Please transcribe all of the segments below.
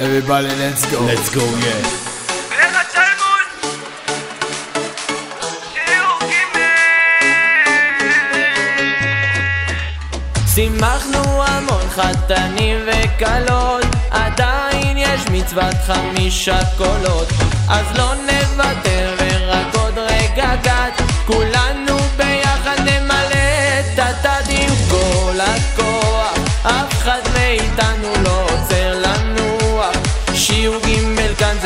Everybody, let's go. Let's go, yeah. שימחנו המון חתנים וכלות עדיין יש מצוות חמישה קולות אז לא נוותר ורק עוד רגע גת כולנו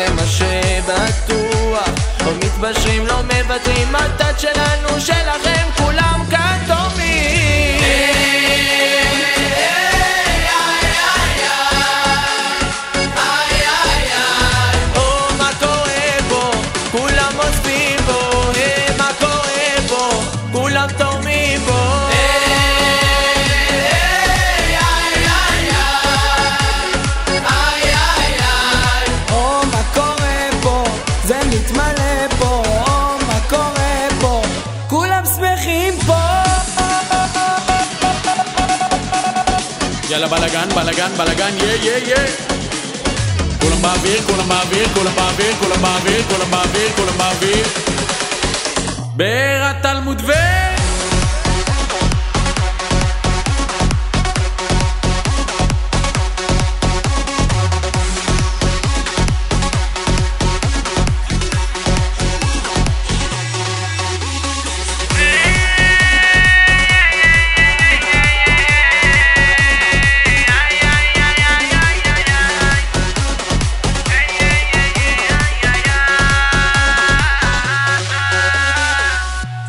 זה מה שבטוח. לא מתבשרים, לא מוותרים, התת שלנו, שלכם, כולם כאן יאללה בלאגן, בלאגן, בלאגן, יא יא יא כולם באוויר, כולם באוויר, כולם באוויר, כולם באוויר, כולם באוויר, כולם באוויר באר התלמוד ו...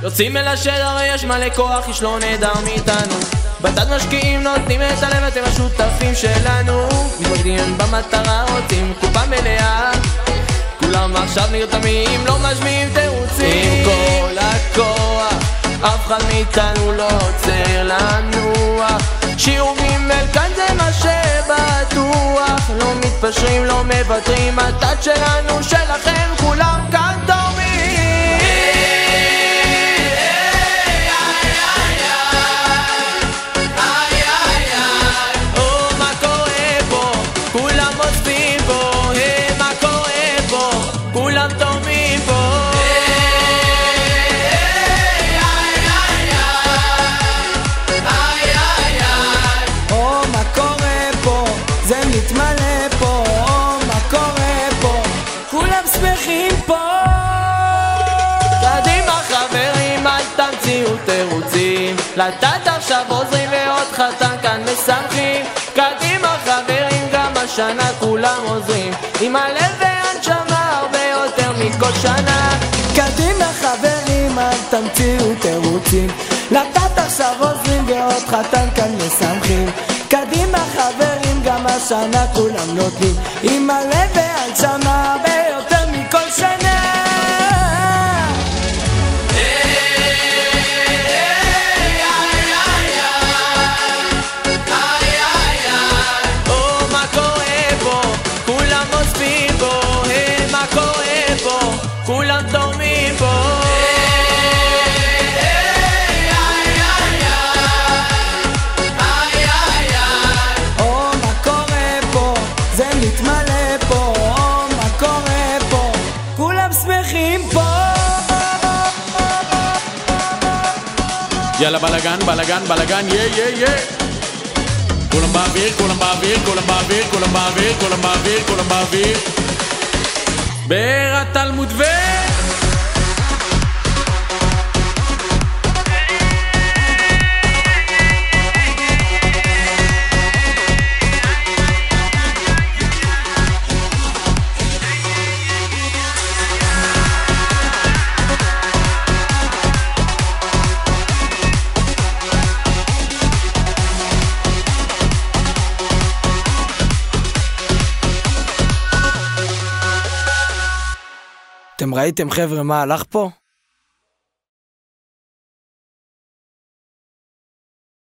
יוצאים אל השדר ויש מלא כוח, איש לא נעדר מאיתנו. בתת משקיעים נותנים את הלב, אתם השותפים שלנו. מתמקדים במטרה, רוצים קופה מלאה. כולם עכשיו נרתמים, לא משמיעים תירוצים. עם כל הכוח, אף אחד מאיתנו לא עוצר לנוח שיעור ג' כאן זה מה שבטוח. לא מתפשרים, לא מוותרים, התת שלנו, שלכם, תירוצים לתת עכשיו עוזרים ועוד חתן כאן משמחים קדימה חברים, גם השנה כולם עוזרים עם הלב והנשמה הרבה יותר מכל שנה קדימה חברים, אל תמציאו תירוצים. לתת עכשיו עוזרים ועוד חתן כאן משמחים. קדימה חברים, גם השנה כולם נותנים. עם הלב והנשמה הרבה יותר כולם שמחים פה. יאללה בלאגן, בלאגן, בלאגן, יא יא יא כולם באוויר, כולם באוויר, כולם באוויר, כולם באוויר, כולם באוויר, כולם באוויר באר התלמוד ו... אתם ראיתם חבר'ה מה הלך פה?